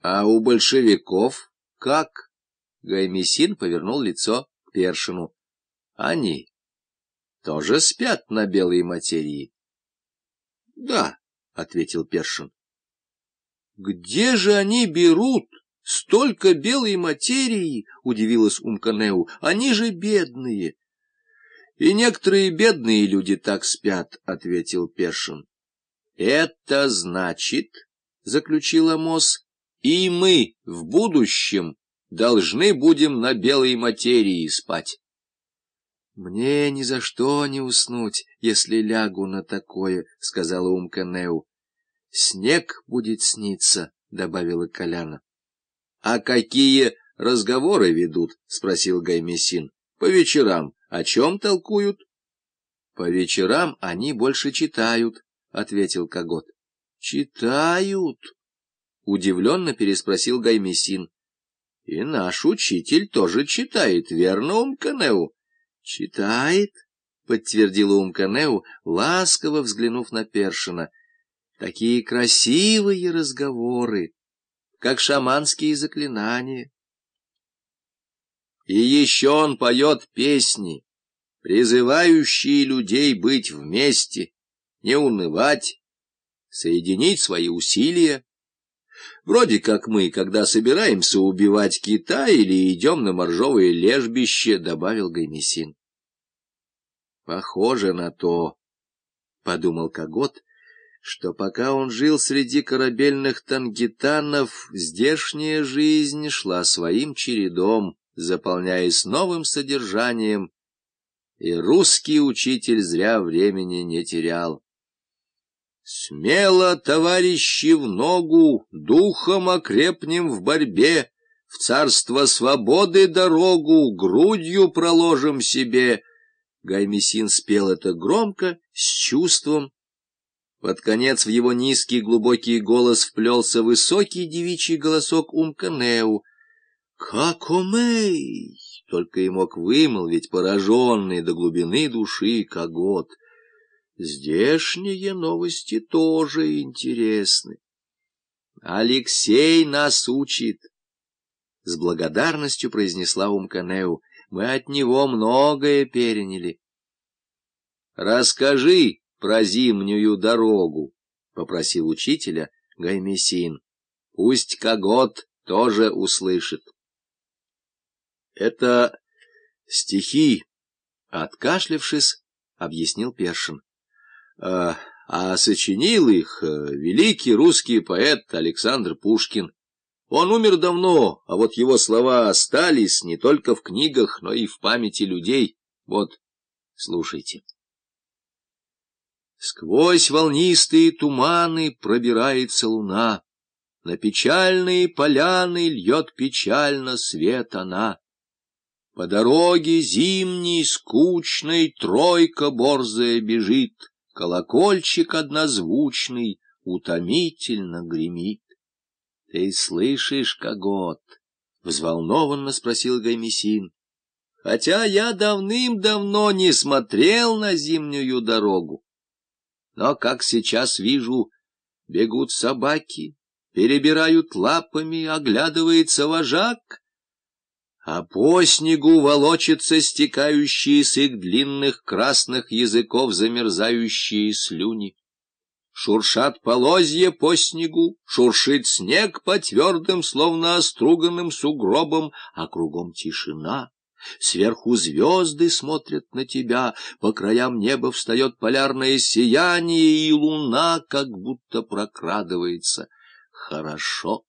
А у большевиков как? Гаймесин повернул лицо к Першину. Они тоже спят на белой материи? Да, ответил Першин. Где же они берут столько белой материи? Удивилась Умканеу. Они же бедные. И некоторые бедные люди так спят, ответил Першин. Это значит, заключил Амос, и мы в будущем должны будем на белой материи спать. «Мне ни за что не уснуть, если лягу на такое», — сказала Умканеу. «Снег будет сниться», — добавила Коляна. «А какие разговоры ведут?» — спросил Гаймесин. «По вечерам о чем толкуют?» «По вечерам они больше читают», — ответил Когот. «Читают?» — удивленно переспросил Гаймесин. И наш учитель тоже читает, верно, Умканеу? — Читает, — подтвердила Умканеу, ласково взглянув на Першина. — Такие красивые разговоры, как шаманские заклинания. И еще он поет песни, призывающие людей быть вместе, не унывать, соединить свои усилия Вроде как мы, когда собираемся убивать кита или идем на моржовое лежбище, — добавил Гаймесин. — Похоже на то, — подумал Когот, — что пока он жил среди корабельных тангитанов, здешняя жизнь шла своим чередом, заполняясь новым содержанием, и русский учитель зря времени не терял. Смело, товарищи, в ногу, духом окрепнем в борьбе, В царство свободы дорогу грудью проложим себе. Гаймесин спел это громко, с чувством. Под конец в его низкий глубокий голос вплелся высокий девичий голосок Умканеу. «Как умей!» — только и мог вымолвить пораженный до глубины души Когот. Здешние новости тоже интересны. Алексей нас учит. С благодарностью произнесла Умканеу. Мы от него многое переняли. Расскажи про зимнюю дорогу, попросил учителя Гаймесин. Пусть Когот тоже услышит. Это стихи, откашлившись, объяснил Першин. А, а сочинил их э, великий русский поэт Александр Пушкин. Он умер давно, а вот его слова остались не только в книгах, но и в памяти людей. Вот, слушайте. Сквозь волнистые туманы пробирается луна, На печальные поляны льет печально свет она. По дороге зимней, скучной, тройка борзая бежит, колокольчик однозвучный утомительно гремит. — Ты слышишь, Когот? — взволнованно спросил Гаймесин. — Хотя я давным-давно не смотрел на зимнюю дорогу. Но, как сейчас вижу, бегут собаки, перебирают лапами, оглядывается вожак — а по снегу волочатся стекающие с их длинных красных языков замерзающие слюни. Шуршат полозья по снегу, шуршит снег по твердым, словно оструганным сугробам, а кругом тишина. Сверху звезды смотрят на тебя, по краям неба встает полярное сияние, и луна как будто прокрадывается. Хорошо.